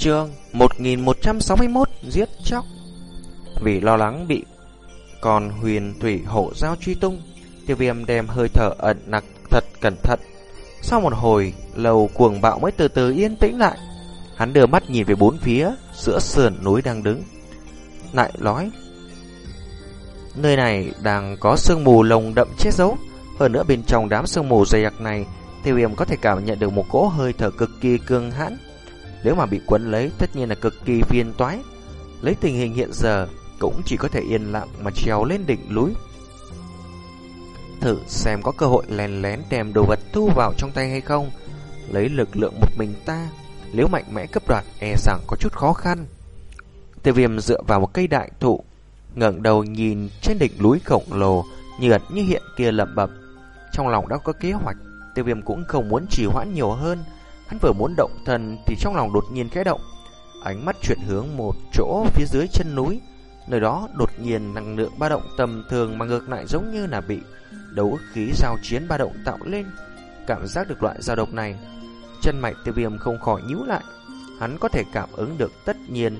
chương 1161 giết chóc. Vì lo lắng bị còn huyền thủy hộ giao truy tung, Tiêu viêm đem hơi thở ẩn nặc thật cẩn thận. Sau một hồi, Lầu cuồng bạo mới từ từ yên tĩnh lại. Hắn đưa mắt nhìn về bốn phía, Giữa sườn núi đang đứng. Lại nói, Nơi này đang có sương mù lồng đậm che giấu. Hơn nữa bên trong đám sương mù dày đặc này, Tiêu viêm có thể cảm nhận được một cỗ hơi thở cực kỳ cương hãn nếu mà bị quấn lấy tất nhiên là cực kỳ phiền toái. Lấy tình hình hiện giờ cũng chỉ có thể yên lặng mà trèo lên đỉnh núi. Thử xem có cơ hội lén lén đem đồ vật thu vào trong tay hay không. Lấy lực lượng một mình ta, nếu mạnh mẽ cấp đoạt e rằng có chút khó khăn. Tiêu viêm dựa vào một cây đại thụ, ngẩng đầu nhìn trên đỉnh núi khổng lồ như ẩn như hiện kia lẩm bẩm. Trong lòng đã có kế hoạch, tiêu viêm cũng không muốn trì hoãn nhiều hơn, Hắn vừa muốn động thần thì trong lòng đột nhiên khẽ động. Ánh mắt chuyển hướng một chỗ phía dưới chân núi. Nơi đó đột nhiên năng lượng ba động tầm thường mà ngược lại giống như là bị đấu khí giao chiến ba động tạo lên. Cảm giác được loại dao độc này. Chân mạch tiêu viêm không khỏi nhíu lại. Hắn có thể cảm ứng được tất nhiên,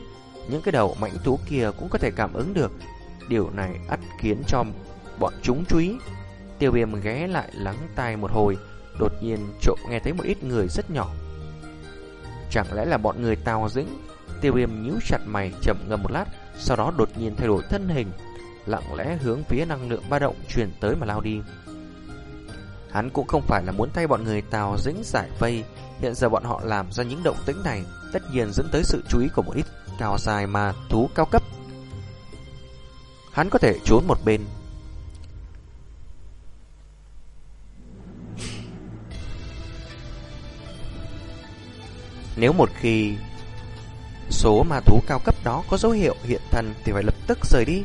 những cái đầu mãnh thú kia cũng có thể cảm ứng được. Điều này ắt khiến cho bọn chúng chú ý. Tiêu viêm ghé lại lắng tai một hồi Đột nhiên trộm nghe thấy một ít người rất nhỏ. Chẳng lẽ là bọn người tào dĩnh? Tiêu viêm nhíu chặt mày chậm ngầm một lát, Sau đó đột nhiên thay đổi thân hình, Lặng lẽ hướng phía năng lượng ba động truyền tới mà lao đi. Hắn cũng không phải là muốn thay bọn người tào dĩnh giải vây, Hiện giờ bọn họ làm ra những động tĩnh này, Tất nhiên dẫn tới sự chú ý của một ít cao dài mà thú cao cấp. Hắn có thể trốn một bên Nếu một khi số ma thú cao cấp đó có dấu hiệu hiện thân thì phải lập tức rời đi.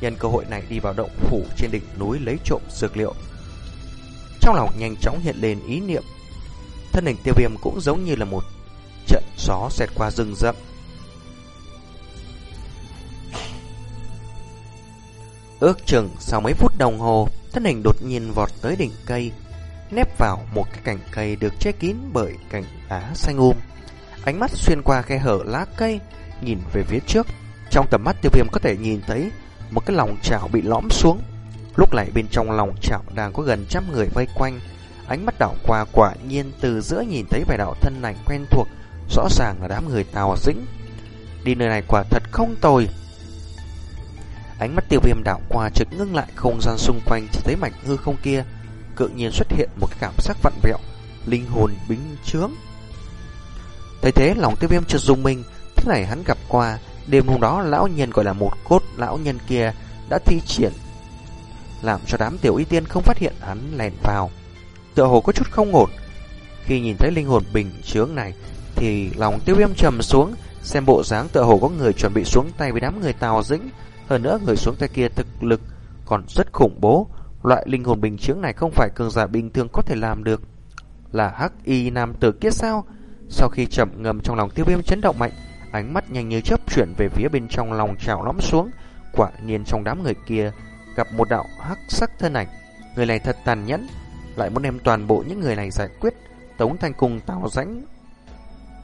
Nhân cơ hội này đi vào động phủ trên đỉnh núi lấy trộm dược liệu. Trong lòng nhanh chóng hiện lên ý niệm. Thân hình tiêu viêm cũng giống như là một trận gió xẹt qua rừng rậm. Ước chừng sau mấy phút đồng hồ, thân hình đột nhiên vọt tới đỉnh cây, nép vào một cái cành cây được che kín bởi cành lá xanh um. Ánh mắt xuyên qua khe hở lá cây, nhìn về phía trước. Trong tầm mắt tiêu viêm có thể nhìn thấy một cái lòng chảo bị lõm xuống. Lúc này bên trong lòng chảo đang có gần trăm người vây quanh. Ánh mắt đảo qua quả nhiên từ giữa nhìn thấy vài đạo thân ảnh quen thuộc, rõ ràng là đám người tào dĩnh. Đi nơi này quả thật không tồi. Ánh mắt tiêu viêm đảo qua trực ngưng lại không gian xung quanh chỉ thấy mảnh hư không kia. Cự nhiên xuất hiện một cảm giác vặn vẹo, linh hồn bính trướng. Thấy thế, lòng tiêu viêm chợt dùng mình. Thế này hắn gặp qua, Đêm hôm đó lão nhân gọi là một cốt Lão nhân kia đã thi triển, Làm cho đám tiểu y tiên không phát hiện hắn lèn vào. Tựa hồ có chút không ổn. Khi nhìn thấy linh hồn bình chướng này, Thì lòng tiêu viêm trầm xuống, Xem bộ dáng tựa hồ có người chuẩn bị xuống tay với đám người tào dĩnh. Hơn nữa, người xuống tay kia thực lực Còn rất khủng bố. Loại linh hồn bình chướng này không phải cường giả bình thường có thể làm được. Là hắc y nam tử kia sao? Sau khi chậm ngầm trong lòng tiêu viêm chấn động mạnh, ánh mắt nhanh như chớp chuyển về phía bên trong lòng trào lõm xuống. Quả nhiên trong đám người kia gặp một đạo hắc sắc thân ảnh. Người này thật tàn nhẫn, lại muốn đem toàn bộ những người này giải quyết. Tống Thanh cùng Tào Dĩnh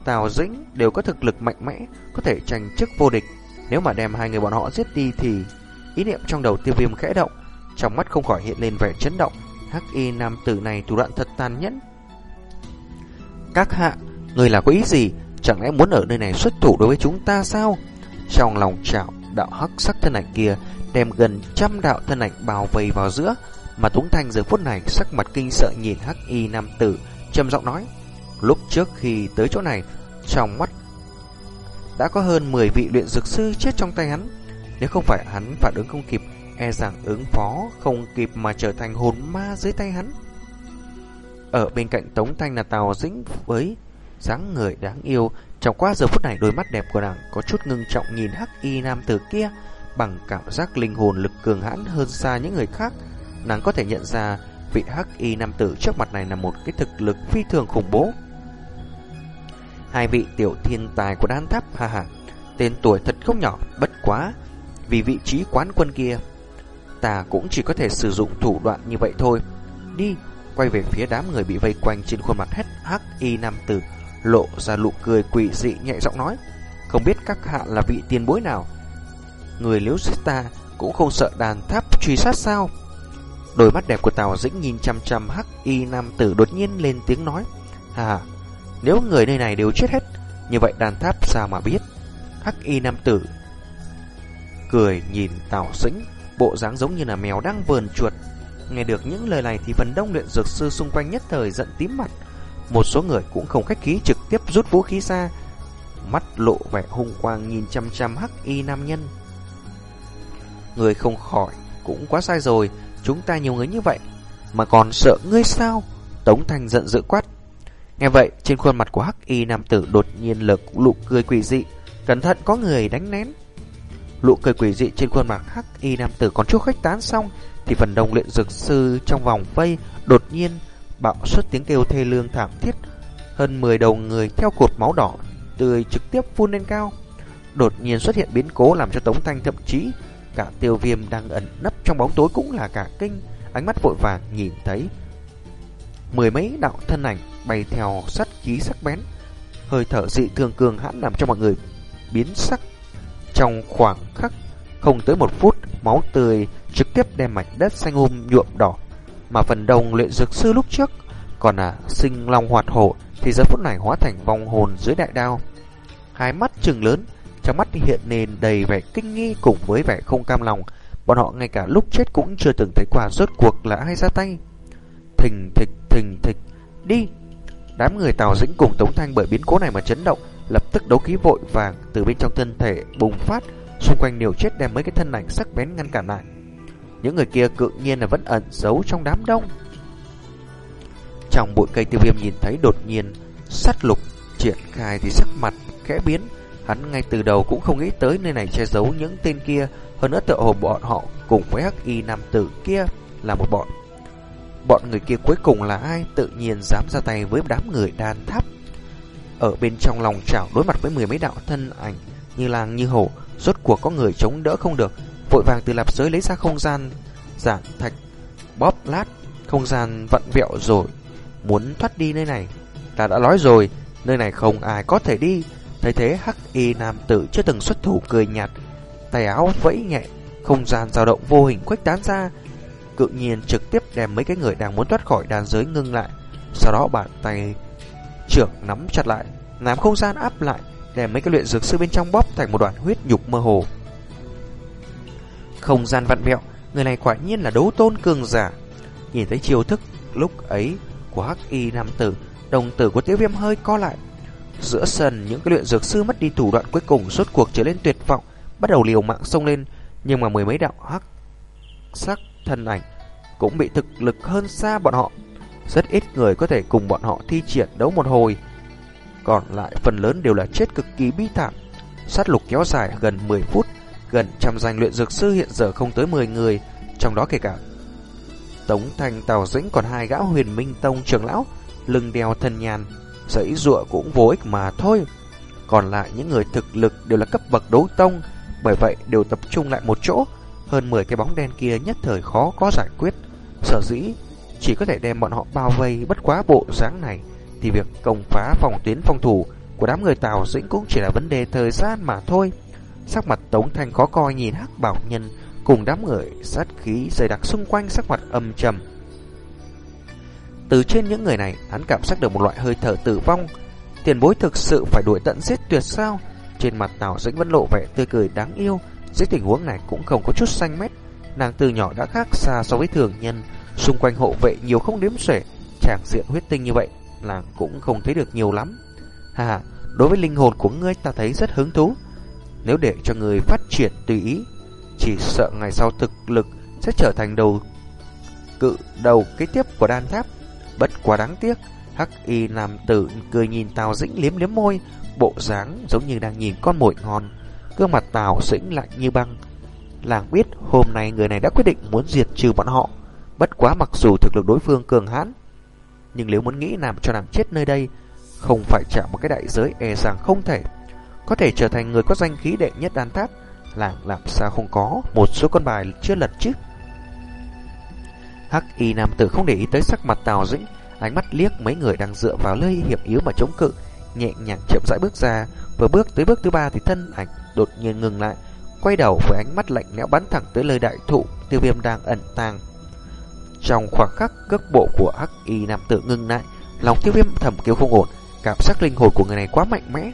Tào Dĩnh đều có thực lực mạnh mẽ, có thể tranh chức vô địch. Nếu mà đem hai người bọn họ giết đi thì ý niệm trong đầu tiêu viêm khẽ động, trong mắt không khỏi hiện lên vẻ chấn động. Hắc y nam tử này thủ đoạn thật tàn nhẫn. Các hạ Người là có ý gì? Chẳng lẽ muốn ở nơi này xuất thủ đối với chúng ta sao? Trong lòng trạo, đạo hắc sắc thân ảnh kia đem gần trăm đạo thân ảnh bao vây vào giữa, mà Túng Thanh giờ phút này sắc mặt kinh sợ nhìn hắc y nam tử, trầm giọng nói. Lúc trước khi tới chỗ này, trong mắt đã có hơn 10 vị luyện dược sư chết trong tay hắn. Nếu không phải hắn phản ứng không kịp, e rằng ứng phó không kịp mà trở thành hồn ma dưới tay hắn. Ở bên cạnh Tống Thanh là Tào Dĩnh với dáng người đáng yêu. Trong qua giờ phút này đôi mắt đẹp của nàng có chút ngưng trọng nhìn hắc y nam tử kia bằng cảm giác linh hồn lực cường hãn hơn xa những người khác. Nàng có thể nhận ra vị hắc y nam tử trước mặt này là một cái thực lực phi thường khủng bố. Hai vị tiểu thiên tài của đan tháp ha ha, tên tuổi thật không nhỏ, bất quá. Vì vị trí quán quân kia, ta cũng chỉ có thể sử dụng thủ đoạn như vậy thôi. Đi, quay về phía đám người bị vây quanh trên khuôn mặt hết hắc y nam tử lộ ra nụ cười quỷ dị nhẹ giọng nói, không biết các hạ là vị tiền bối nào. Người liếu giết ta cũng không sợ đàn tháp truy sát sao? Đôi mắt đẹp của Tào Dĩnh nhìn chăm chăm hắc y nam tử đột nhiên lên tiếng nói, à, nếu người nơi này đều chết hết, như vậy đàn tháp sao mà biết? Hắc y nam tử cười nhìn Tào Dĩnh, bộ dáng giống như là mèo đang vờn chuột. Nghe được những lời này thì phần đông luyện dược sư xung quanh nhất thời giận tím mặt. Một số người cũng không khách khí trực tiếp rút vũ khí ra, mắt lộ vẻ hung quang nhìn chăm chăm hắc y nam nhân. Người không khỏi, cũng quá sai rồi, chúng ta nhiều người như vậy, mà còn sợ ngươi sao? Tống Thành giận dữ quát. Nghe vậy, trên khuôn mặt của hắc y nam tử đột nhiên lợc lụ cười quỷ dị, cẩn thận có người đánh nén. Lụ cười quỷ dị trên khuôn mặt hắc y nam tử còn chút khách tán xong, thì phần đông luyện dược sư trong vòng vây đột nhiên bạo xuất tiếng kêu thê lương thảm thiết. Hơn 10 đầu người theo cột máu đỏ tươi trực tiếp phun lên cao. Đột nhiên xuất hiện biến cố làm cho Tống Thanh thậm chí cả tiêu viêm đang ẩn nấp trong bóng tối cũng là cả kinh, ánh mắt vội vàng nhìn thấy mười mấy đạo thân ảnh bay theo sắt khí sắc bén, hơi thở dị thường cường hãn làm cho mọi người biến sắc. Trong khoảng khắc không tới một phút, máu tươi trực tiếp đem mảnh đất xanh um nhuộm đỏ, mà phần đông luyện dược sư lúc trước còn là sinh long hoạt hổ thì giờ phút này hóa thành vong hồn dưới đại đao. Hai mắt trừng lớn, trong mắt hiện nền đầy vẻ kinh nghi cùng với vẻ không cam lòng. Bọn họ ngay cả lúc chết cũng chưa từng thấy quả rốt cuộc là ai ra tay. Thình thịch, thình thịch, đi! Đám người Tào Dĩnh cùng Tống Thanh bởi biến cố này mà chấn động, lập tức đấu khí vội vàng từ bên trong thân thể bùng phát, xung quanh nhiều chết đem mấy cái thân ảnh sắc bén ngăn cản lại. Những người kia cự nhiên là vẫn ẩn giấu trong đám đông. Trong bụi cây tiêu viêm nhìn thấy đột nhiên sát lục triển khai thì sắc mặt khẽ biến. Hắn ngay từ đầu cũng không nghĩ tới nơi này che giấu những tên kia. Hơn nữa tựa hồ bọn họ cùng với hắc y nam tử kia là một bọn. Bọn người kia cuối cùng là ai tự nhiên dám ra tay với đám người đàn tháp. Ở bên trong lòng chảo đối mặt với mười mấy đạo thân ảnh như làng như hổ, rốt cuộc có người chống đỡ không được. Vội vàng từ lạp giới lấy ra không gian, giản thạch, bóp lát, không gian vặn vẹo rồi muốn thoát đi nơi này. Ta đã nói rồi, nơi này không ai có thể đi. Thấy thế hắc y nam tử chưa từng xuất thủ cười nhạt, tay áo vẫy nhẹ, không gian dao động vô hình khuếch tán ra, cự nhiên trực tiếp đem mấy cái người đang muốn thoát khỏi đàn giới ngưng lại. Sau đó bàn tay trưởng nắm chặt lại, làm không gian áp lại, đem mấy cái luyện dược sư bên trong bóp thành một đoạn huyết nhục mơ hồ. Không gian vặn mẹo, người này quả nhiên là đấu tôn cường giả. Nhìn thấy chiêu thức lúc ấy của hắc y nam tử, đồng tử của tiêu viêm hơi co lại. Giữa sân, những cái luyện dược sư mất đi thủ đoạn cuối cùng suốt cuộc trở lên tuyệt vọng, bắt đầu liều mạng xông lên, nhưng mà mười mấy đạo hắc sắc thân ảnh cũng bị thực lực hơn xa bọn họ. Rất ít người có thể cùng bọn họ thi triển đấu một hồi. Còn lại phần lớn đều là chết cực kỳ bi thảm. Sát lục kéo dài gần 10 phút, gần trăm danh luyện dược sư hiện giờ không tới 10 người, trong đó kể cả Tống Thành Tào Dĩnh còn hai gã huyền minh tông trưởng lão, lưng đeo thân nhàn, giấy rụa cũng vô ích mà thôi. Còn lại những người thực lực đều là cấp bậc đấu tông, bởi vậy đều tập trung lại một chỗ. Hơn 10 cái bóng đen kia nhất thời khó có giải quyết. Sở dĩ chỉ có thể đem bọn họ bao vây bất quá bộ dáng này, thì việc công phá phòng tuyến phòng thủ của đám người Tào Dĩnh cũng chỉ là vấn đề thời gian mà thôi. Sắc mặt Tống thanh khó coi nhìn hắc bảo nhân cùng đám người sát khí dày đặc xung quanh sắc mặt âm trầm. Từ trên những người này, hắn cảm giác được một loại hơi thở tử vong. Tiền bối thực sự phải đuổi tận giết tuyệt sao? Trên mặt Tào Dĩnh vẫn lộ vẻ tươi cười đáng yêu. Dưới tình huống này cũng không có chút xanh mét. Nàng từ nhỏ đã khác xa so với thường nhân. Xung quanh hộ vệ nhiều không đếm xuể. Tràng diện huyết tinh như vậy, nàng cũng không thấy được nhiều lắm. Hà, đối với linh hồn của ngươi ta thấy rất hứng thú. Nếu để cho người phát triển tùy ý, chỉ sợ ngày sau thực lực sẽ trở thành đầu cự đầu kế tiếp của đan tháp. Bất quá đáng tiếc, hắc y nam tử cười nhìn Tào Dĩnh liếm liếm môi, bộ dáng giống như đang nhìn con mồi ngon. Gương mặt Tào Dĩnh lạnh như băng. Làng biết hôm nay người này đã quyết định muốn diệt trừ bọn họ. Bất quá mặc dù thực lực đối phương cường hãn, nhưng nếu muốn nghĩ làm cho nàng chết nơi đây, không phải chạm một cái đại giới e rằng không thể. Có thể trở thành người có danh khí đệ nhất đan tháp, làng làm sao không có một số con bài chưa lật chứ. Hắc y nam tử không để ý tới sắc mặt Tào Dĩnh, ánh mắt liếc mấy người đang dựa vào lơi hiểm yếu mà chống cự, nhẹ nhàng chậm rãi bước ra, vừa bước tới bước thứ ba thì thân ảnh đột nhiên ngừng lại, quay đầu với ánh mắt lạnh lẽo bắn thẳng tới lời đại thụ tiêu viêm đang ẩn tàng. Trong khoảng khắc cước bộ của Hắc Y nam tử ngưng lại, lòng tiêu viêm thầm kêu không ổn, cảm giác linh hồn của người này quá mạnh mẽ.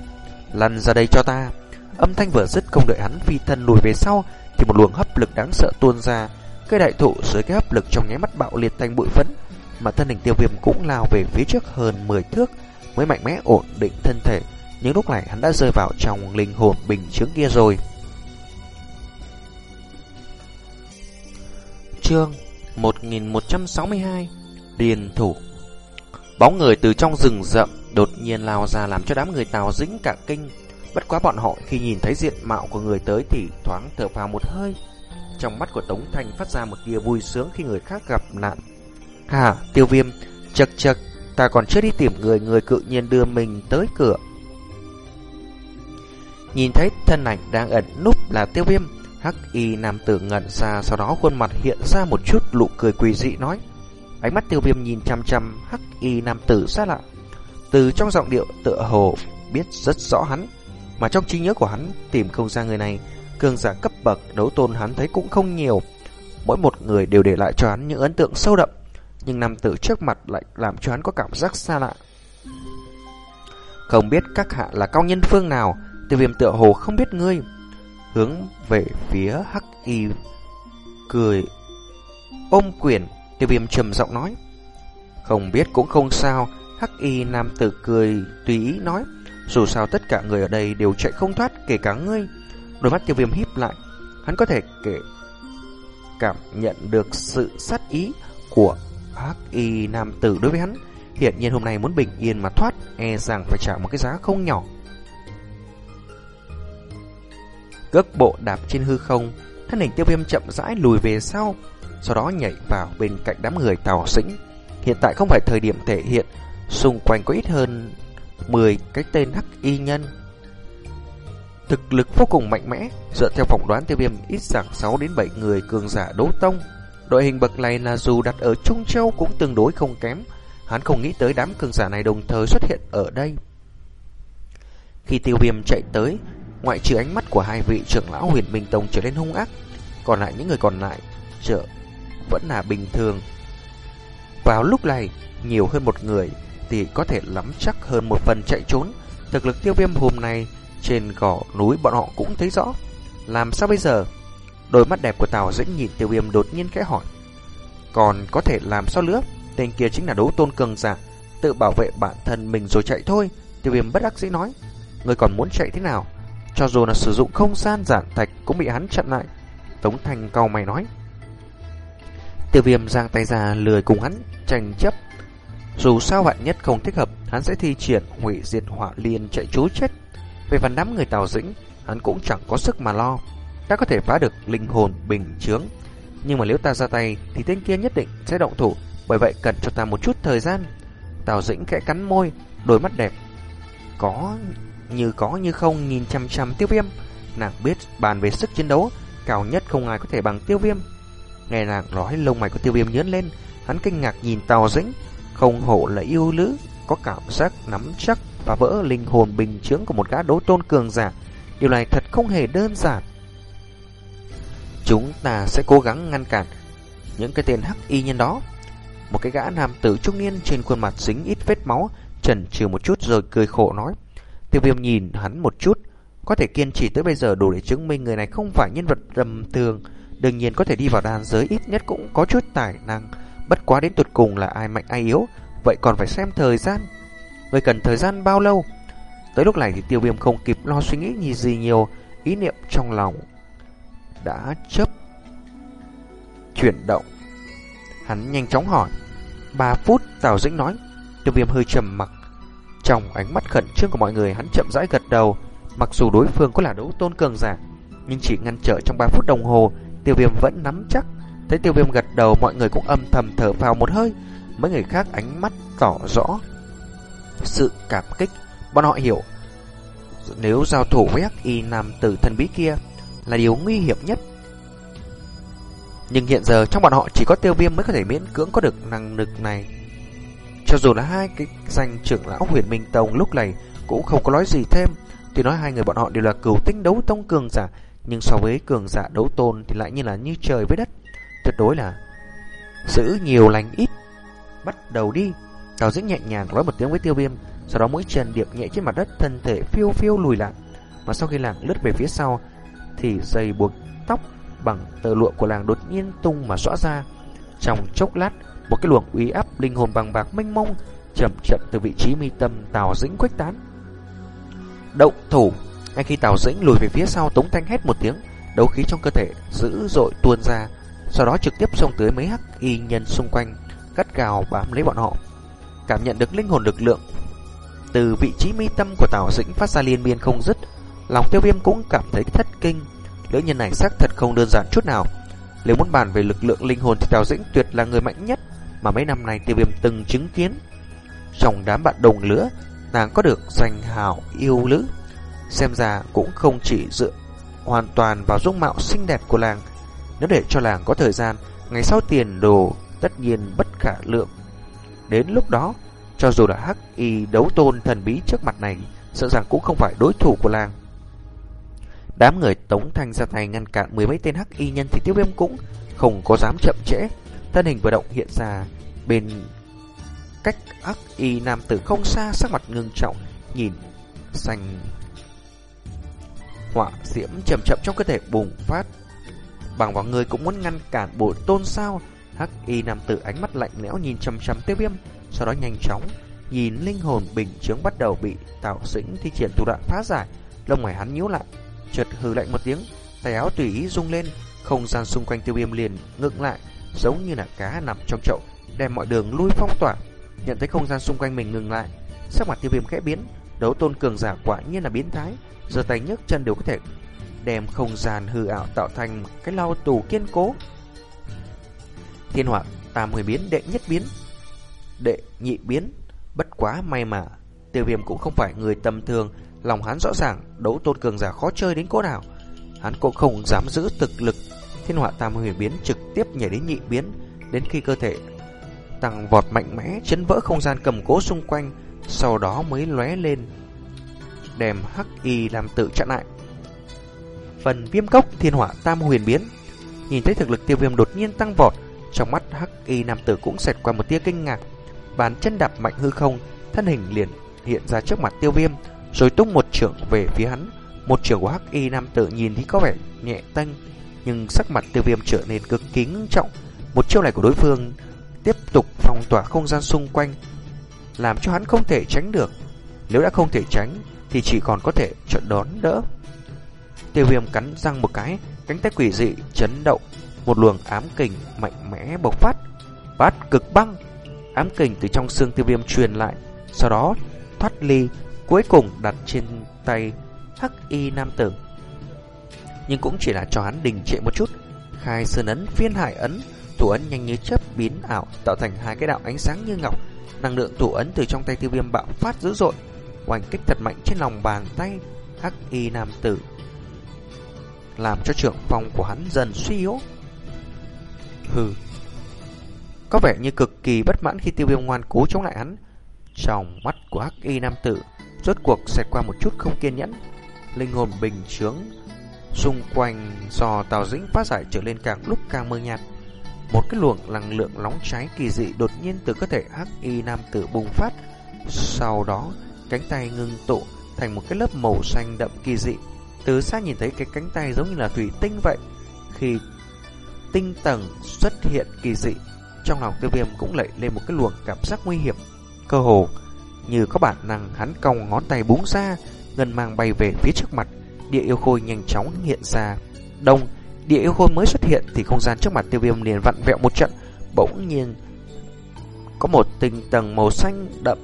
Lăn ra đây cho ta. Âm thanh vừa dứt không đợi hắn phi thân lùi về sau thì một luồng hấp lực đáng sợ tuôn ra. Cây đại thụ dưới cái hấp lực trong nháy mắt bạo liệt thành bụi phấn, mà thân hình tiêu viêm cũng lao về phía trước hơn 10 thước mới mạnh mẽ ổn định thân thể. Nhưng lúc này hắn đã rơi vào trong linh hồn bình chướng kia rồi. Chương 1162 Điền thủ Bóng người từ trong rừng rậm đột nhiên lao ra làm cho đám người tào dính cả kinh. Bất quá bọn họ khi nhìn thấy diện mạo của người tới thì thoáng thở vào một hơi. Trong mắt của Tống Thanh phát ra một tia vui sướng khi người khác gặp nạn. Hà, tiêu viêm, chật chật, ta còn chưa đi tìm người, người cự nhiên đưa mình tới cửa. Nhìn thấy thân ảnh đang ẩn núp là tiêu viêm, hắc y nam tử ngẩn ra, sau đó khuôn mặt hiện ra một chút lụ cười quỳ dị nói. Ánh mắt tiêu viêm nhìn chăm chăm hắc y nam tử xa lạ. Từ trong giọng điệu tựa hồ biết rất rõ hắn, mà trong trí nhớ của hắn tìm không ra người này, cường giả cấp bậc đấu tôn hắn thấy cũng không nhiều. Mỗi một người đều để lại cho hắn những ấn tượng sâu đậm, nhưng nam tử trước mặt lại làm cho hắn có cảm giác xa lạ. Không biết các hạ là cao nhân phương nào, từ viêm tựa hồ không biết ngươi. Hướng về phía hắc y cười ôm quyền tiêu viêm trầm giọng nói không biết cũng không sao hắc y nam tử cười tùy ý nói dù sao tất cả người ở đây đều chạy không thoát kể cả ngươi. Đôi mắt tiêu viêm híp lại hắn có thể kể cảm nhận được sự sát ý của hắc y nam tử đối với hắn. Hiện nhiên hôm nay muốn bình yên mà thoát e rằng phải trả một cái giá không nhỏ. Cước bộ đạp trên hư không, thân hình tiêu viêm chậm rãi lùi về sau, sau đó nhảy vào bên cạnh đám người tào sĩnh. Hiện tại không phải thời điểm thể hiện, xung quanh có ít hơn 10 cái tên hắc y nhân. Thực lực vô cùng mạnh mẽ, dựa theo phỏng đoán tiêu viêm ít rằng 6 đến 7 người cường giả đấu tông. Đội hình bậc này là dù đặt ở Trung Châu cũng tương đối không kém, hắn không nghĩ tới đám cường giả này đồng thời xuất hiện ở đây. Khi tiêu viêm chạy tới, Ngoại trừ ánh mắt của hai vị trưởng lão huyền minh tông trở nên hung ác Còn lại những người còn lại Trở vẫn là bình thường Vào lúc này Nhiều hơn một người thì có thể lắm chắc hơn một phần chạy trốn. Thực lực tiêu viêm hôm nay Trên gò núi bọn họ cũng thấy rõ. Làm sao bây giờ? Đôi mắt đẹp của Tào Dĩnh nhìn tiêu viêm đột nhiên khẽ hỏi. Còn có thể làm sao nữa? Tên kia chính là đấu tôn cường giả Tự bảo vệ bản thân mình rồi chạy thôi. Tiêu viêm bất đắc dĩ nói. Người còn muốn chạy thế nào? Cho dù là sử dụng không gian giản thạch cũng bị hắn chặn lại. Tống Thành cao mày nói. Tiêu viêm giang tay ra lười cùng hắn tranh chấp. Dù sao vạn nhất không thích hợp, hắn sẽ thi triển hủy diệt hỏa liên chạy trốn chết. Về phần đám người tào dĩnh, hắn cũng chẳng có sức mà lo. Ta có thể phá được linh hồn bình chướng. Nhưng mà nếu ta ra tay thì tên kia nhất định sẽ động thủ. Bởi vậy cần cho ta một chút thời gian. Tào dĩnh khẽ cắn môi, đôi mắt đẹp. Có như có như không nhìn chăm chăm tiêu viêm. Nàng biết bàn về sức chiến đấu, cao nhất không ai có thể bằng tiêu viêm. Nghe nàng nói lông mày của tiêu viêm nhớn lên, hắn kinh ngạc nhìn tàu dĩnh, không hổ là yêu nữ, có cảm giác nắm chắc và vỡ linh hồn bình chướng của một gã đấu tôn cường giả. Điều này thật không hề đơn giản. Chúng ta sẽ cố gắng ngăn cản những cái tên hắc y nhân đó. Một cái gã nam tử trung niên trên khuôn mặt dính ít vết máu, chần chừ một chút rồi cười khổ nói. Tiêu viêm nhìn hắn một chút Có thể kiên trì tới bây giờ đủ để chứng minh người này không phải nhân vật rầm thường Đương nhiên có thể đi vào đàn giới ít nhất cũng có chút tài năng Bất quá đến tuột cùng là ai mạnh ai yếu, Vậy còn phải xem thời gian. Người cần thời gian bao lâu? Tới lúc này thì tiêu viêm không kịp lo suy nghĩ gì gì nhiều, Ý niệm trong lòng Đã chấp Chuyển động. Hắn nhanh chóng hỏi. 3 phút, Tào Dĩnh nói. Tiêu viêm hơi trầm mặc. Trong ánh mắt khẩn trương của mọi người, hắn chậm rãi gật đầu. Mặc dù đối phương có là đấu tôn cường giả, Nhưng chỉ ngăn trở trong 3 phút đồng hồ, Tiêu viêm vẫn nắm chắc. Thấy tiêu viêm gật đầu mọi người cũng âm thầm thở vào một hơi Mấy người khác ánh mắt tỏ rõ Sự cảm kích Bọn họ hiểu Nếu giao thủ với hắc y nam tử thần bí kia Là điều nguy hiểm nhất Nhưng hiện giờ trong bọn họ chỉ có tiêu viêm mới có thể miễn cưỡng có được năng lực này cho dù là hai cái danh trưởng lão huyền minh tông lúc này cũng không có nói gì thêm. Tuy nói hai người bọn họ đều là cửu tinh đấu tông cường giả, nhưng so với cường giả đấu tôn thì lại như là như trời với đất. Tuyệt đối là giữ nhiều lành ít. Bắt đầu đi. Cao Dĩnh nhẹ nhàng nói một tiếng với tiêu viêm, sau đó mũi chân điệp nhẹ trên mặt đất, thân thể phiêu phiêu lùi lại. Mà sau khi làng lướt về phía sau, thì dây buộc tóc bằng tờ lụa của làng đột nhiên tung mà xõa ra. Trong chốc lát, một cái luồng uy áp linh hồn bằng bạc mênh mông chậm chậm từ vị trí mi tâm Tào Dĩnh khuếch tán. Động thủ, ngay khi Tào Dĩnh lùi về phía sau, Tống Thanh hét một tiếng, đấu khí trong cơ thể dữ dội tuôn ra, sau đó trực tiếp xông tới mấy hắc y nhân xung quanh, gắt gào bám lấy bọn họ. Cảm nhận được linh hồn lực lượng từ vị trí mi tâm của Tào Dĩnh phát ra liên miên không dứt, lòng Tiêu Viêm cũng cảm thấy thất kinh. Lữ nhân này xác thật không đơn giản chút nào. Nếu muốn bàn về lực lượng linh hồn thì Tào Dĩnh tuyệt là người mạnh nhất mà mấy năm nay Tiêu Viêm từng chứng kiến. Trong đám bạn đồng lứa, nàng có được danh hào yêu lữ. Xem ra cũng không chỉ dựa hoàn toàn vào dung mạo xinh đẹp của nàng nếu để cho làng có thời gian, ngày sau tiền đồ tất nhiên bất khả lượng. Đến lúc đó, cho dù là hắc y đấu tôn thần bí trước mặt này, sợ rằng cũng không phải đối thủ của làng. Đám người tống thanh ra tay ngăn cản mười mấy tên hắc y nhân thì tiêu viêm cũng không có dám chậm trễ. Thân hình vừa động hiện ra bên cách hắc y nam tử không xa sắc mặt ngưng trọng nhìn xanh họa diễm chậm chậm trong cơ thể bùng phát bằng vào người cũng muốn ngăn cản bộ tôn sao? Hắc y nam tử ánh mắt lạnh lẽo nhìn chăm chăm tiêu viêm, sau đó nhanh chóng nhìn linh hồn bình chứng bắt đầu bị tạo dĩnh thi triển thủ đoạn phá giải. Lông mày hắn nhíu lại, chợt hừ lạnh một tiếng, tay áo tùy ý rung lên, không gian xung quanh tiêu viêm liền ngưng lại, giống như là cá nằm trong chậu, đem mọi đường lui phong tỏa. Nhận thấy không gian xung quanh mình ngừng lại, sắc mặt tiêu viêm khẽ biến, đấu tôn cường giả quả nhiên là biến thái giờ tay nhấc chân đều có thể đem không gian hư ảo tạo thành cái lao tù kiên cố. Thiên hỏa tam hồi biến đệ nhất biến đệ nhị biến. Bất quá may mà tiêu viêm cũng không phải người tầm thường lòng hắn rõ ràng đấu tôn cường giả khó chơi đến cỡ nào. Hắn cũng không dám giữ thực lực. Thiên hỏa tam huyền biến trực tiếp nhảy đến nhị biến. Đến khi cơ thể tăng vọt mạnh mẽ chấn vỡ không gian cầm cố xung quanh, sau đó mới lóe lên đem hắc y làm tự chặn lại. Phần viêm cốc thiên hỏa tam huyền biến, nhìn thấy thực lực tiêu viêm đột nhiên tăng vọt, trong mắt hắc y nam tử cũng xẹt qua một tia kinh ngạc, bàn chân đạp mạnh hư không, thân hình liền hiện ra trước mặt tiêu viêm, rồi tung một trưởng về phía hắn. Một trưởng của hắc y nam tử nhìn thì có vẻ nhẹ tanh, nhưng sắc mặt tiêu viêm trở nên cực kỳ ngưng trọng. Một chiêu này của đối phương tiếp tục phong tỏa không gian xung quanh, làm cho hắn không thể tránh được. Nếu đã không thể tránh, thì chỉ còn có thể chọn đón đỡ. Tiêu viêm cắn răng một cái, cánh tay quỷ dị chấn động, một luồng ám kình mạnh mẽ bộc phát, bát cực băng. Ám kình từ trong xương tiêu viêm truyền lại, sau đó thoát ly, cuối cùng đặt trên tay hắc y nam tử. Nhưng cũng chỉ là cho hắn đình trệ một chút, khai sơn ấn phiên hải ấn Thủ ấn nhanh như chớp biến ảo tạo thành hai cái đạo ánh sáng như ngọc. Năng lượng thủ ấn từ trong tay tiêu viêm bạo phát dữ dội, oanh kích thật mạnh trên lòng bàn tay hắc y nam tử, làm cho trưởng phòng của hắn dần suy yếu. Hừ, có vẻ như cực kỳ bất mãn khi tiêu viêm ngoan cố chống lại hắn. Trong mắt của hắc y nam tử, rốt cuộc xẹt qua một chút không kiên nhẫn, linh hồn bình chướng xung quanh do tàu dĩnh phát giải trở lên càng lúc càng mơ nhạt. Một cái luồng năng lượng nóng cháy kỳ dị đột nhiên từ cơ thể hắc y nam tử bùng phát. Sau đó, cánh tay ngưng tụ thành một cái lớp màu xanh đậm kỳ dị. Từ xa nhìn thấy cái cánh tay giống như là thủy tinh vậy. Khi tinh tầng xuất hiện kỳ dị, trong lòng tiêu viêm cũng lệ lên một cái luồng cảm giác nguy hiểm. Cơ hồ, như có bản năng hắn cong ngón tay búng ra, ngân mang bay về phía trước mặt. Địa yêu khôi nhanh chóng hiện ra. Đông, Địa yêu khôi mới xuất hiện thì không gian trước mặt tiêu viêm liền vặn vẹo một trận, bỗng nhiên có một tinh tầng màu xanh đậm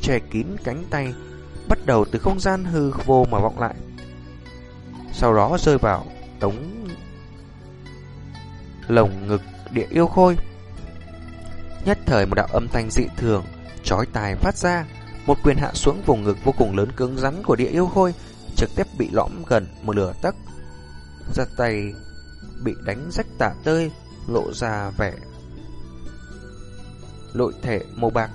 che kín cánh tay, bắt đầu từ không gian hư vô mà vọng lại. Sau đó rơi vào tống lồng ngực địa yêu khôi. Nhất thời một đạo âm thanh dị thường, chói tai phát ra, một quyền hạ xuống vùng ngực vô cùng lớn cứng rắn của địa yêu khôi, trực tiếp bị lõm gần một lửa tấc. Giật tay bị đánh rách tả tơi, lộ ra vẻ lội thể màu bạc.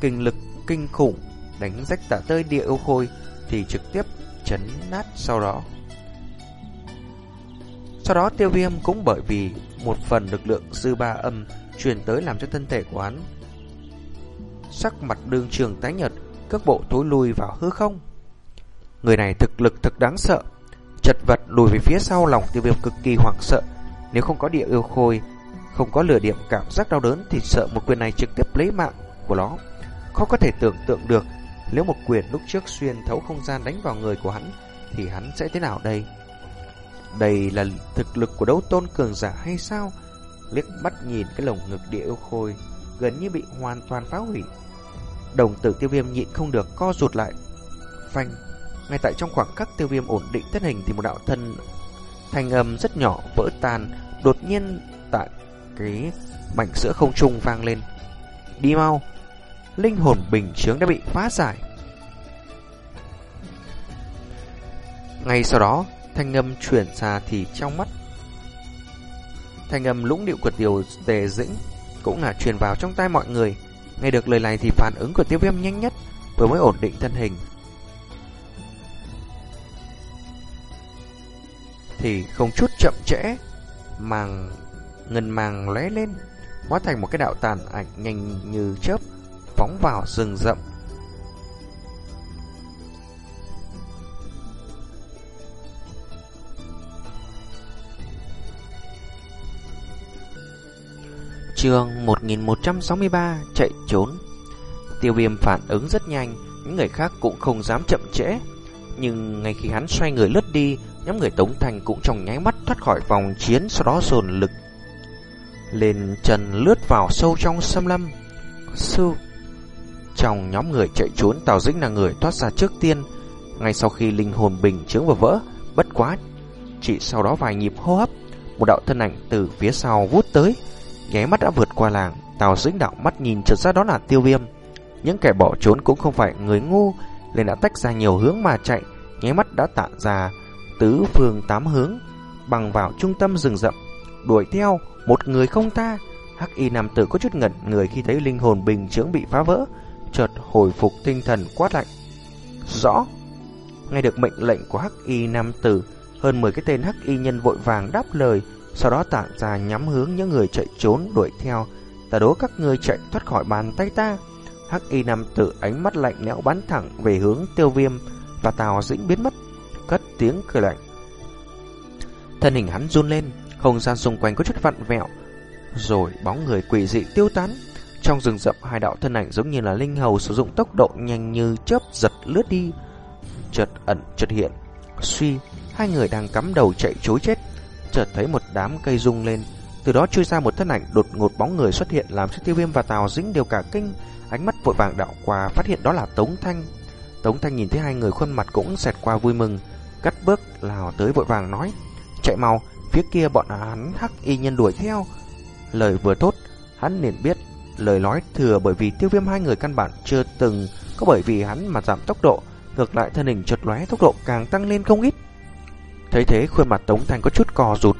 Kinh lực kinh khủng đánh rách tả tơi địa yêu khôi thì trực tiếp chấn nát sau đó. Sau đó tiêu viêm cũng bởi vì một phần lực lượng dư ba âm truyền tới làm cho thân thể của hắn sắc mặt đường trường tái nhật, các bộ tối lui vào hư không. Người này thực lực thực đáng sợ, chật vật lùi về phía sau lòng tiêu viêm cực kỳ hoảng sợ. Nếu không có địa yêu khôi, không có lửa điểm cảm giác đau đớn thì sợ một quyền này trực tiếp lấy mạng của nó. Khó có thể tưởng tượng được nếu một quyền lúc trước xuyên thấu không gian đánh vào người của hắn thì hắn sẽ thế nào đây? Đây là thực lực của đấu tôn cường giả hay sao? Liếc mắt nhìn cái lồng ngực địa yêu khôi gần như bị hoàn toàn phá hủy. Đồng tử tiêu viêm nhịn không được co rụt lại. Phanh, ngay tại trong khoảng khắc tiêu viêm ổn định thân hình thì một đạo thân thanh âm rất nhỏ vỡ tan đột nhiên tại cái mảnh sữa không trung vang lên. Đi mau, linh hồn bình chướng đã bị phá giải. Ngay sau đó, thanh âm chuyển ra thì trong mắt thanh âm lũng điệu của điều tề dĩnh cũng là truyền vào trong tai mọi người. Nghe được lời này thì phản ứng của tiêu viêm nhanh nhất, vừa mới ổn định thân hình. Thì không chút chậm trễ, màng ngân màng lóe lên, hóa thành một cái đạo tàn ảnh nhanh như chớp, phóng vào rừng rậm. Chương 1163 chạy trốn. Tiêu viêm phản ứng rất nhanh, Những người khác cũng không dám chậm trễ. Nhưng ngay khi hắn xoay người lướt đi, Nhóm người Tống Thành cũng trong nháy mắt thoát khỏi vòng chiến, Sau đó dồn lực Lên trần lướt vào sâu trong xâm lâm. Sư, Trong nhóm người chạy trốn, Tào Dĩnh là người thoát ra trước tiên. Ngay sau khi linh hồn bình chứng vừa vỡ, Bất quá Chỉ sau đó vài nhịp hô hấp, Một đạo thân ảnh từ phía sau vút tới. Ghé mắt đã vượt qua làng, Tào dĩnh đạo mắt nhìn chợt ra đó là tiêu viêm. Những kẻ bỏ trốn cũng không phải người ngu Nên đã tách ra nhiều hướng mà chạy, Nháy mắt đã tạ ra Tứ phương tám hướng, Bằng vào trung tâm rừng rậm, Đuổi theo một người không ta Hắc y nam tử có chút ngẩn người khi thấy linh hồn bình chướng bị phá vỡ, Chợt hồi phục tinh thần quát lạnh. Rõ. Nghe được mệnh lệnh của Hắc y nam tử, Hơn 10 cái tên Hắc y nhân vội vàng đáp lời sau đó tản ra nhắm hướng những người chạy trốn đuổi theo. Ta đố các ngươi chạy thoát khỏi bàn tay ta. Hắc y nam tử ánh mắt lạnh lẽo bắn thẳng về hướng tiêu viêm và tào dĩnh biến mất, cất tiếng cười lạnh. Thân hình hắn run lên, không gian xung quanh có chút vặn vẹo, rồi bóng người quỷ dị tiêu tán. Trong rừng rậm hai đạo thân ảnh giống như là linh hầu sử dụng tốc độ nhanh như chớp giật lướt đi, chợt ẩn chợt hiện. Suy, hai người đang cắm đầu chạy trối chết chợt thấy một đám cây rung lên, từ đó chui ra một thân ảnh đột ngột bóng người xuất hiện làm cho Tiêu Viêm và Tào Dĩnh đều cả kinh, ánh mắt vội vàng đạo qua phát hiện đó là Tống Thanh. Tống Thanh nhìn thấy hai người khuôn mặt cũng xẹt qua vui mừng, cắt bước lào tới vội vàng nói: "Chạy mau, phía kia bọn hắn hắc y nhân đuổi theo." Lời vừa thốt, hắn liền biết lời nói thừa bởi vì Tiêu Viêm hai người căn bản chưa từng có bởi vì hắn mà giảm tốc độ, ngược lại thân hình chợt lóe tốc độ càng tăng lên không ít. Thấy thế khuôn mặt Tống Thành có chút cò rụt.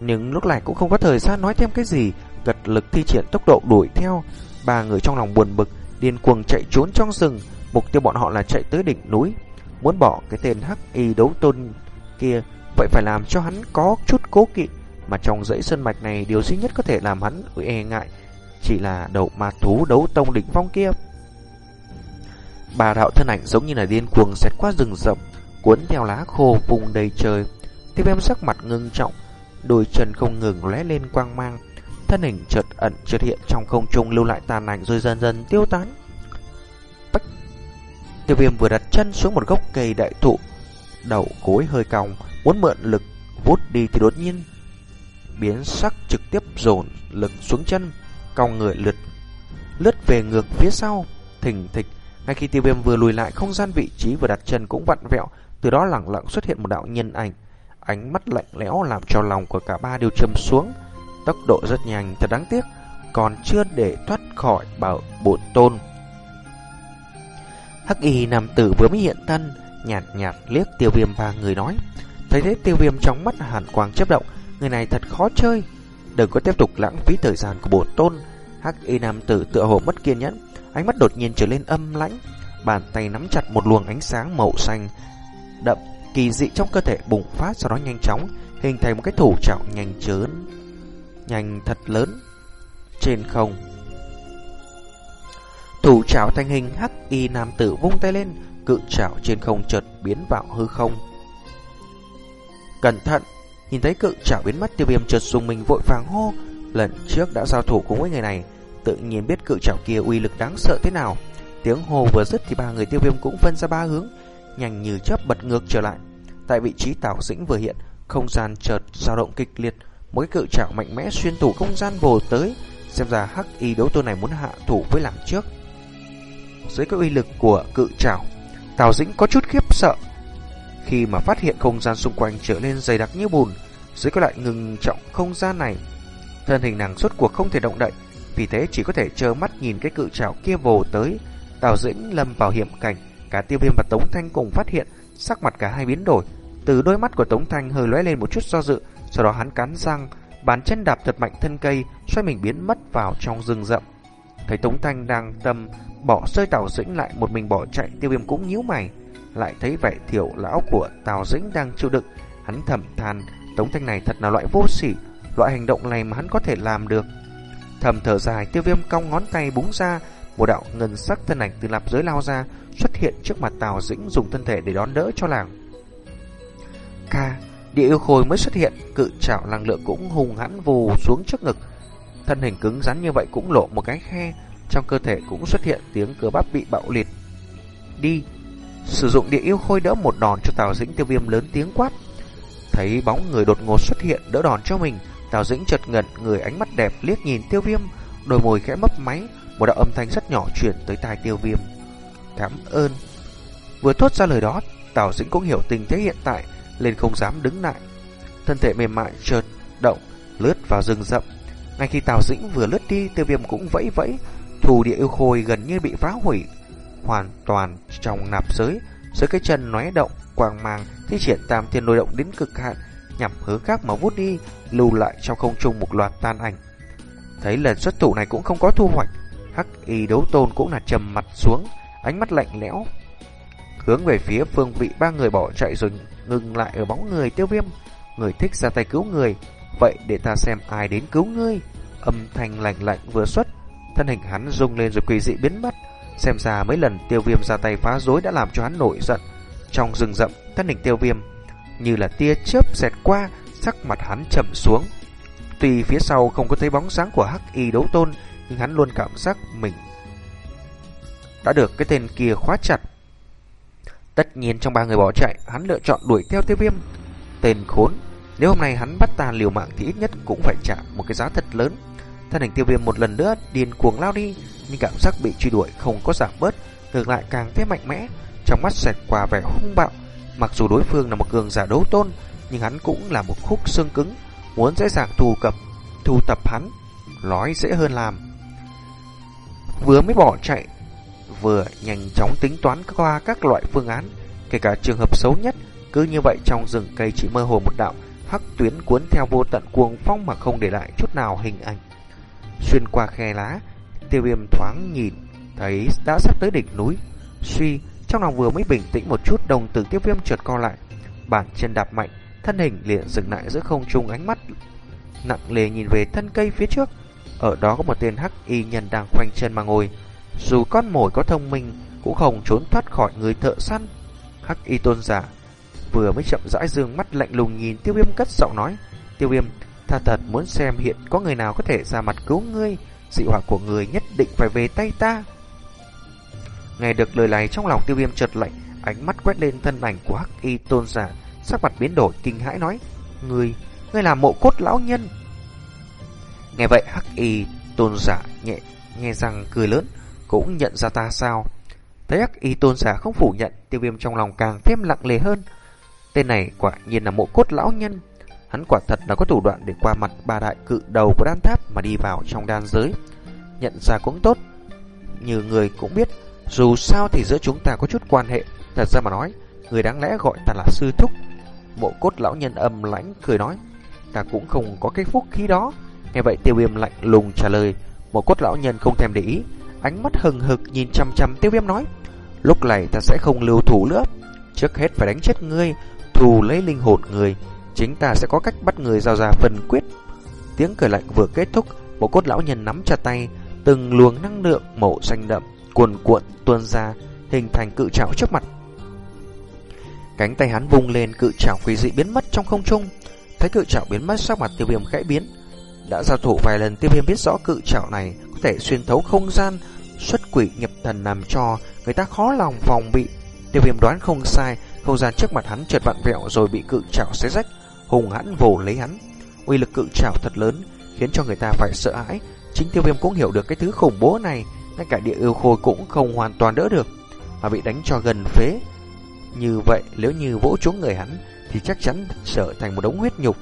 Nhưng lúc này cũng không có thời gian nói thêm cái gì, Gật lực thi triển tốc độ đuổi theo. Ba người trong lòng buồn bực, Điên cuồng chạy trốn trong rừng. Mục tiêu bọn họ là chạy tới đỉnh núi. Muốn bỏ cái tên hắc y đấu tôn kia, Vậy phải làm cho hắn có chút cố kỵ. Mà trong dãy sân mạch này, Điều duy nhất có thể làm hắn e ngại Chỉ là đầu ma thú đấu tông đỉnh phong kia. Bà đạo thân ảnh giống như là điên cuồng xẹt qua rừng rậm cuốn theo lá khô vùng đầy trời. Tiêu viêm sắc mặt ngưng trọng, đôi chân không ngừng lóe lên quang mang, thân hình chợt ẩn chợt hiện trong không trung lưu lại tàn ảnh rồi dần dần tiêu tán. Bách. Tiêu viêm vừa đặt chân xuống một gốc cây đại thụ, đầu cối hơi cong, muốn mượn lực vút đi thì đột nhiên biến sắc trực tiếp dồn lực xuống chân, cong người lượt lướt về ngược phía sau, thình thịch. Ngay khi tiêu viêm vừa lùi lại không gian vị trí vừa đặt chân cũng vặn vẹo, từ đó lặng lặng xuất hiện một đạo nhân ảnh, ánh mắt lạnh lẽo làm cho lòng của cả ba đều châm xuống. Tốc độ rất nhanh, thật đáng tiếc, còn chưa để thoát khỏi bảo bổn tôn. Hắc y nam tử vừa mới hiện thân, nhạt nhạt liếc tiêu viêm và người nói. Thấy thế tiêu viêm trong mắt hàn quang chấp động, người này thật khó chơi. Đừng có tiếp tục lãng phí thời gian của bổn tôn. Hắc y nam tử tựa hồ mất kiên nhẫn, ánh mắt đột nhiên trở lên âm lãnh, bàn tay nắm chặt một luồng ánh sáng màu xanh đậm kỳ dị trong cơ thể bùng phát sau đó nhanh chóng hình thành một cái thủ trạo nhanh chớn nhanh thật lớn trên không. Thủ trảo thành hình hắc y nam tử vung tay lên, cự trảo trên không chợt biến vào hư không. Cẩn thận, nhìn thấy cự trảo biến mất tiêu viêm chợt dùng mình vội vàng hô, lần trước đã giao thủ cùng với người này, tự nhiên biết cự trảo kia uy lực đáng sợ thế nào. Tiếng hô vừa dứt thì ba người tiêu viêm cũng phân ra ba hướng, nhanh như chớp bật ngược trở lại. Tại vị trí Tào Dĩnh vừa hiện, không gian chợt dao động kịch liệt, một cái cự trảo mạnh mẽ xuyên tủ không gian vồ tới, xem ra hắc y đấu tôn này muốn hạ thủ với làm trước. Dưới cái uy lực của cự trảo, Tào Dĩnh có chút khiếp sợ. Khi mà phát hiện không gian xung quanh trở nên dày đặc như bùn, dưới cái lại ngừng trọng không gian này, thân hình nàng suốt cuộc không thể động đậy, vì thế chỉ có thể trơ mắt nhìn cái cự trảo kia vồ tới. Tào Dĩnh lâm vào hiểm cảnh, cả Tiêu Viêm và Tống Thanh cùng phát hiện, sắc mặt cả hai biến đổi. Từ đôi mắt của Tống Thanh hơi lóe lên một chút do dự, sau đó hắn cắn răng, bàn chân đạp thật mạnh thân cây, xoay mình biến mất vào trong rừng rậm. Thấy Tống Thanh đang tâm bỏ rơi Tào Dĩnh lại một mình bỏ chạy, Tiêu Viêm cũng nhíu mày, lại thấy vẻ thiểu lão của Tào Dĩnh đang chịu đựng, hắn thầm than, Tống Thanh này thật là loại vô sỉ, loại hành động này mà hắn có thể làm được. Thầm thở dài, Tiêu Viêm cong ngón tay búng ra, một đạo ngân sắc thân ảnh từ lạp giới lao ra, xuất hiện trước mặt Tào Dĩnh dùng thân thể để đón đỡ cho làng. Ca, Địa yêu khôi mới xuất hiện, cự trảo năng lượng cũng hùng hãn vù xuống trước ngực. Thân hình cứng rắn như vậy cũng lộ một cái khe, trong cơ thể cũng xuất hiện tiếng cơ bắp bị bạo liệt. Đi, sử dụng địa yêu khôi đỡ một đòn cho Tào Dĩnh tiêu viêm lớn tiếng quát. Thấy bóng người đột ngột xuất hiện đỡ đòn cho mình, Tào Dĩnh chợt ngẩn người ánh mắt đẹp liếc nhìn tiêu viêm, đôi môi khẽ mấp máy, một đạo âm thanh rất nhỏ truyền tới tai tiêu viêm. Cảm ơn. Vừa thốt ra lời đó, Tào Dĩnh cũng hiểu tình thế hiện tại, lên không dám đứng lại. Thân thể mềm mại chợt động, lướt vào rừng rậm. Ngay khi Tào Dĩnh vừa lướt đi, Tiêu Viêm cũng vẫy vẫy, thù địa yêu khôi gần như bị phá hủy, hoàn toàn trong nạp giới, dưới cái chân nóe động, quang mang thi triển tam thiên lôi động đến cực hạn, nhằm hướng khác mà vút đi, lưu lại trong không trung một loạt tan ảnh. Thấy lần xuất thủ này cũng không có thu hoạch, Hắc Y đấu tôn cũng là trầm mặt xuống, ánh mắt lạnh lẽo, hướng về phía phương vị ba người bỏ chạy rồi ngừng lại ở bóng người tiêu viêm. Người thích ra tay cứu người, vậy để ta xem ai đến cứu ngươi. Âm thanh lạnh lạnh vừa xuất, thân hình hắn rung lên rồi quỳ dị biến mất. Xem ra mấy lần tiêu viêm ra tay phá rối đã làm cho hắn nổi giận. Trong rừng rậm, thân hình tiêu viêm như là tia chớp xẹt qua, sắc mặt hắn chậm xuống. Tuy phía sau không có thấy bóng sáng của hắc y đấu tôn, nhưng hắn luôn cảm giác mình đã được cái tên kia khóa chặt Tất nhiên trong ba người bỏ chạy, hắn lựa chọn đuổi theo tiêu viêm. Tên khốn, nếu hôm nay hắn bắt ta liều mạng thì ít nhất cũng phải trả một cái giá thật lớn. Thân hình tiêu viêm một lần nữa điên cuồng lao đi, nhưng cảm giác bị truy đuổi không có giảm bớt, ngược lại càng thêm mạnh mẽ. Trong mắt xẹt qua vẻ hung bạo, mặc dù đối phương là một cường giả đấu tôn, nhưng hắn cũng là một khúc xương cứng, muốn dễ dàng thu cập, thu tập hắn, nói dễ hơn làm. Vừa mới bỏ chạy vừa nhanh chóng tính toán qua các loại phương án, kể cả trường hợp xấu nhất, cứ như vậy trong rừng cây chỉ mơ hồ một đạo hắc tuyến cuốn theo vô tận cuồng phong mà không để lại chút nào hình ảnh. Xuyên qua khe lá, tiêu viêm thoáng nhìn, thấy đã sắp tới đỉnh núi. Suy, trong lòng vừa mới bình tĩnh một chút đồng tử tiêu viêm trượt co lại. Bàn chân đạp mạnh, thân hình liền dừng lại giữa không trung ánh mắt. Nặng lề nhìn về thân cây phía trước. Ở đó có một tên hắc y nhân đang khoanh chân mà ngồi. Dù con mồi có thông minh Cũng không trốn thoát khỏi người thợ săn. Hắc y tôn giả Vừa mới chậm rãi dương mắt lạnh lùng nhìn tiêu viêm cất giọng nói Tiêu viêm Tha thật muốn xem hiện có người nào có thể ra mặt cứu ngươi. Dị hỏa của người nhất định phải về tay ta. Nghe được lời này trong lòng tiêu viêm chợt lạnh Ánh mắt quét lên thân ảnh của Hắc y tôn giả Sắc mặt biến đổi kinh hãi nói Ngươi, ngươi là mộ cốt lão nhân. Nghe vậy Hắc y tôn giả nhẹ nghe rằng cười lớn cũng nhận ra ta sao. Thấy hắc y tôn giả không phủ nhận, tiêu viêm trong lòng càng thêm lặng lề hơn. Tên này quả nhiên là mộ cốt lão nhân. Hắn quả thật là có thủ đoạn để qua mặt ba đại cự đầu của đan tháp mà đi vào trong đan giới. Nhận ra cũng tốt. Như người cũng biết, dù sao thì giữa chúng ta có chút quan hệ. Thật ra mà nói, người đáng lẽ gọi ta là sư thúc. Mộ cốt lão nhân âm lãnh cười nói, ta cũng không có cái phúc khí đó. Nghe vậy tiêu viêm lạnh lùng trả lời, một cốt lão nhân không thèm để ý, ánh mắt hừng hực nhìn chăm chăm tiêu viêm nói. Lúc này ta sẽ không lưu thủ nữa. Trước hết phải đánh chết ngươi Thù lấy linh hồn người. Chính ta sẽ có cách bắt người giao ra phần quyết. Tiếng cười lạnh vừa kết thúc Một cốt lão nhân nắm chặt tay Từng luồng năng lượng màu xanh đậm Cuồn cuộn tuôn ra Hình thành cự trảo trước mặt. Cánh tay hắn vung lên cự trảo quỷ dị biến mất trong không trung. Thấy cự trảo biến mất sắc mặt tiêu viêm khẽ biến. Đã giao thủ vài lần tiêu viêm biết rõ cự trảo này Có thể xuyên thấu không gian, Xuất quỷ nhập thần làm cho Người ta khó lòng phòng bị. Tiêu viêm đoán không sai, Không gian trước mặt hắn chợt vặn vẹo rồi bị cự trảo xé rách Hùng hãn vồ lấy hắn. Uy lực cự trảo thật lớn, Khiến cho người ta phải sợ hãi. Chính tiêu viêm cũng hiểu được cái thứ khủng bố này, Ngay cả địa yêu khôi cũng không hoàn toàn đỡ được, Mà bị đánh cho gần phế. Như vậy, nếu như vỗ trúng người hắn, Thì chắc chắn trở thành một đống huyết nhục.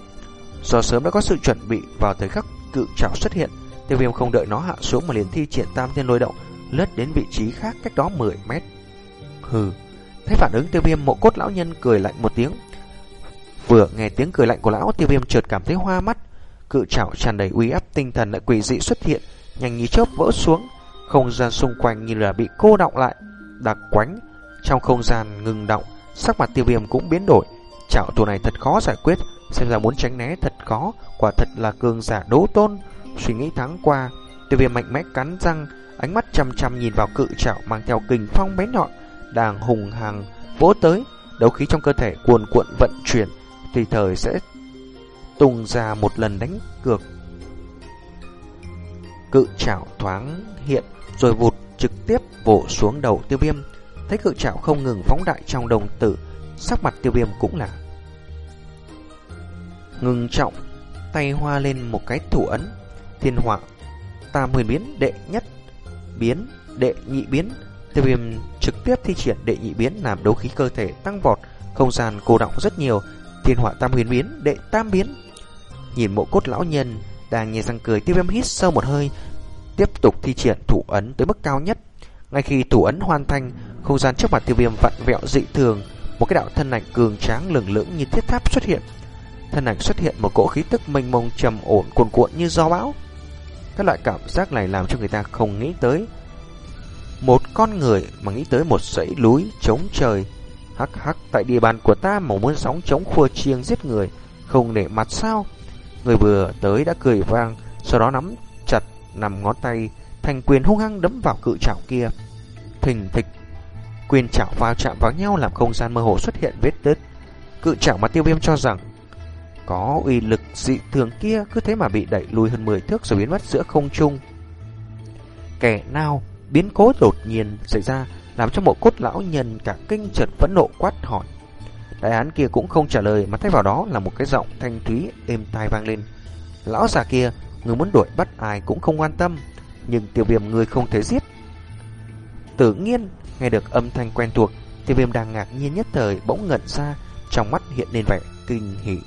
Do sớm đã có sự chuẩn bị Vào thời khắc cự trảo xuất hiện, Tiêu viêm không đợi nó hạ xuống mà liền thi triển tam thiên lôi động, Lướt đến vị trí khác cách đó 10 mét. Hừ, Thấy phản ứng tiêu viêm, mộ cốt lão nhân cười lạnh một tiếng. Vừa nghe tiếng cười lạnh của lão, tiêu viêm chợt cảm thấy hoa mắt. Cự trảo tràn đầy uy áp, tinh thần lại quỷ dị xuất hiện, Nhanh như chớp vỡ xuống. Không gian xung quanh như là bị cô động lại, Đặc quánh. Trong không gian ngừng động, Sắc mặt tiêu viêm cũng biến đổi. Chảo tù này thật khó giải quyết Xem ra muốn tránh né thật khó Quả thật là cường giả đấu tôn Suy nghĩ tháng qua Tiêu viêm mạnh mẽ cắn răng Ánh mắt chăm chăm nhìn vào cự chảo mang theo kình phong bén nhọn Đang hùng hàng vỗ tới Đấu khí trong cơ thể cuồn cuộn vận chuyển Tùy thời sẽ tung ra một lần đánh cược. Cự chảo thoáng hiện rồi vụt trực tiếp vỗ xuống đầu tiêu viêm. Thấy cự chảo không ngừng phóng đại trong đồng tử, sắc mặt tiêu viêm cũng là ngừng trọng, tay hoa lên một cái thủ ấn, thiên họa, tam huyền biến đệ nhất, biến, đệ nhị biến, tiêu viêm trực tiếp thi triển đệ nhị biến làm đấu khí cơ thể tăng vọt, không gian cô động rất nhiều, thiên họa tam huyền biến, đệ tam biến, Nhìn mộ cốt lão nhân đang nghe răng cười tiêu viêm hít sâu một hơi Tiếp tục thi triển thủ ấn tới mức cao nhất. Ngay khi thủ ấn hoàn thành Không gian trước mặt tiêu viêm vặn vẹo dị thường. Một cái đạo thân ảnh cường tráng lừng lưỡng như thiết tháp xuất hiện. Thân ảnh xuất hiện một cỗ khí tức mênh mông trầm ổn cuồn cuộn như gió bão Các loại cảm giác này làm cho người ta không nghĩ tới Một con người mà nghĩ tới một dãy núi chống trời Hắc hắc tại địa bàn của ta mà muốn sóng chống khua chiêng giết người Không để mặt sao Người vừa tới đã cười vang, sau đó nắm chặt nằm ngón tay, thành quyền hung hăng đấm vào cự trảo kia. Thình thịch, quyền chảo va chạm vào nhau làm không gian mơ hồ xuất hiện vết đứt. Cự chảo mà tiêu viêm cho rằng có uy lực dị thường kia cứ thế mà bị đẩy lùi hơn 10 thước rồi biến mất giữa không trung. Kẻ nào biến cố đột nhiên xảy ra làm cho một cốt lão nhân cả kinh chợt phẫn nộ quát hỏi. Đại án kia cũng không trả lời mà thay vào đó là một cái giọng thanh thúy êm tai vang lên. Lão già kia, người muốn đuổi bắt ai cũng không quan tâm, nhưng tiêu viêm người không thể giết. Tự nhiên, nghe được âm thanh quen thuộc, tiêu viêm đang ngạc nhiên nhất thời bỗng ngẩn ra, trong mắt hiện lên vẻ kinh hỉ.